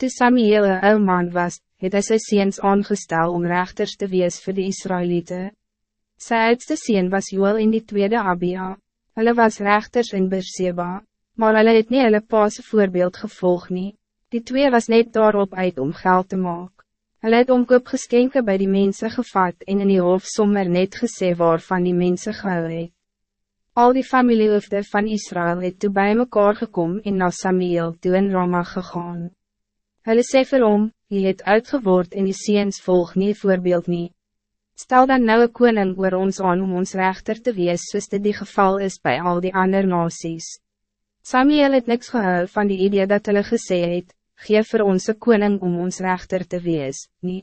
Toe Samuel een ou man was, het hy sy seens aangestel om rechters te wees voor de Israëlieten. Sy oudste seen was Joel in die tweede Abia. Hulle was rechters in Beersheba, maar hulle het nie hulle paase voorbeeld gevolg nie. Die twee was net daarop uit om geld te maken. Hulle het omkoop geskenke by die mensen gevat en in die hof sommer net gesê waarvan die mensen gehou het. Al die familiehoofde van Israël het toe bij mekaar gekom en na Samuel toe in Rama gegaan. Hulle sê vir hom, jy het uitgeword en die seens volg nie voorbeeld nie. Stel dan nou een koning oor ons aan om ons rechter te wees soos dit die geval is bij al die andere nasies. Samuel het niks gehou van die idee dat hulle gesê het, geef vir ons een koning om ons rechter te wees, nie.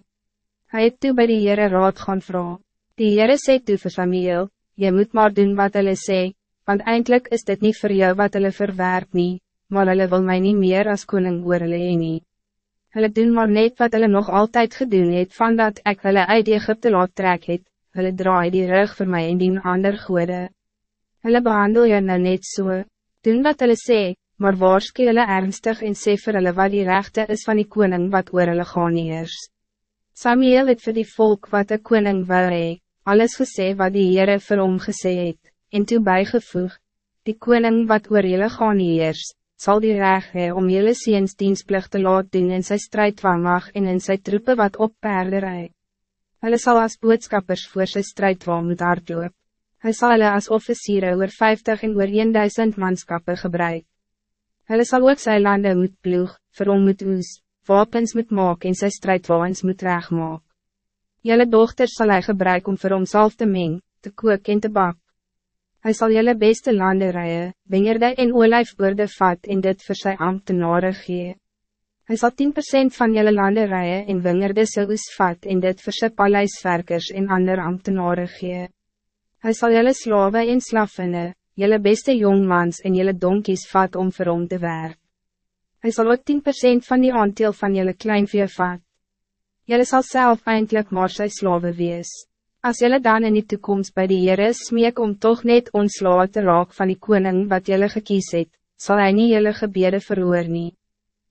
Hy het toe by die Heere raad gaan vragen. Die Heere sê toe vir Samuel, jy moet maar doen wat hulle sê, want eindelijk is dit niet voor jou wat hulle verwerp nie, maar hulle wil mij niet meer als koning oor hulle nie hulle doen maar net wat hulle nog altijd gedoen het, van dat ek hulle uit Egypte laat trek het, hulle draai die rug voor mij en dien ander goede. Hulle behandel je nou net so, doen wat hulle sê, maar waarske hulle ernstig en sê vir hulle wat die rechte is van die koning wat oor hulle gaan eers. Samuel het vir die volk wat de koning wil hee, alles gesê wat die Heere vir hom gesê het, en toe bijgevoeg, die koning wat oor julle gaan eers, zal die reg hee om jylle seens dienstplicht te laat doen in sy strijdwaanmag en in sy troepen wat op perde rij. Hulle sal as boodskappers voor sy strijdwaan moet hardloop. Hy sal hulle as officieren oor 50 en oor 1000 manskappe gebruik. Hulle sal ook sy lande moet ploeg, vir hom moet oes, wapens moet maak en sy strijdwaans moet regmaak. Jelle dochter zal hij gebruik om vir homself te meng, te kook en te bak. Hij zal jullie beste landen rijden, wingerde en olijfboorde vat en dit voor zijn ambtenaren gee. Hij zal 10% van jullie landen rijden en wingerde soos vat en dit voor zijn paleiswerkers en andere ambtenaren gee. Hij zal jullie slaven en slavinnen, jullie beste jongmans en jullie donkies vat om vir hom te werk. Hij zal ook 10% van die aandeel van jullie kleinvee vat. Jullie zal zelf eindelijk maar sy slaven wees. Als jullie dan in die toekomst bij de Heere smeek om toch net ontslaan te raak van die koning wat jullie gekies het, zal hij niet jullie gebede verhoor nie.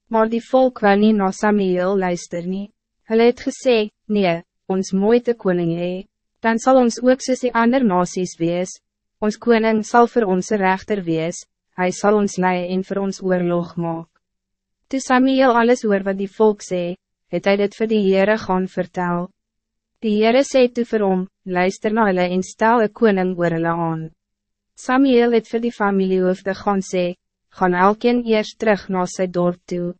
Maar die volk wil niet naar Samuel luister nie. Hulle het gesê, nee, ons mooi te koning hee, dan zal ons ook soos die ander nasies wees, ons koning zal voor onze rechter wees, hij zal ons leiden en voor ons oorlog maak. Toe Samuel alles hoor wat die volk sê, het hy dit vir die Heere gaan vertel. Die Heere sê toe vir hom, luister na hulle en stel een koning oor hulle aan. Samuel het vir die familiehoofde gaan sê, gaan elkeen eerst terug naar sy dorp toe.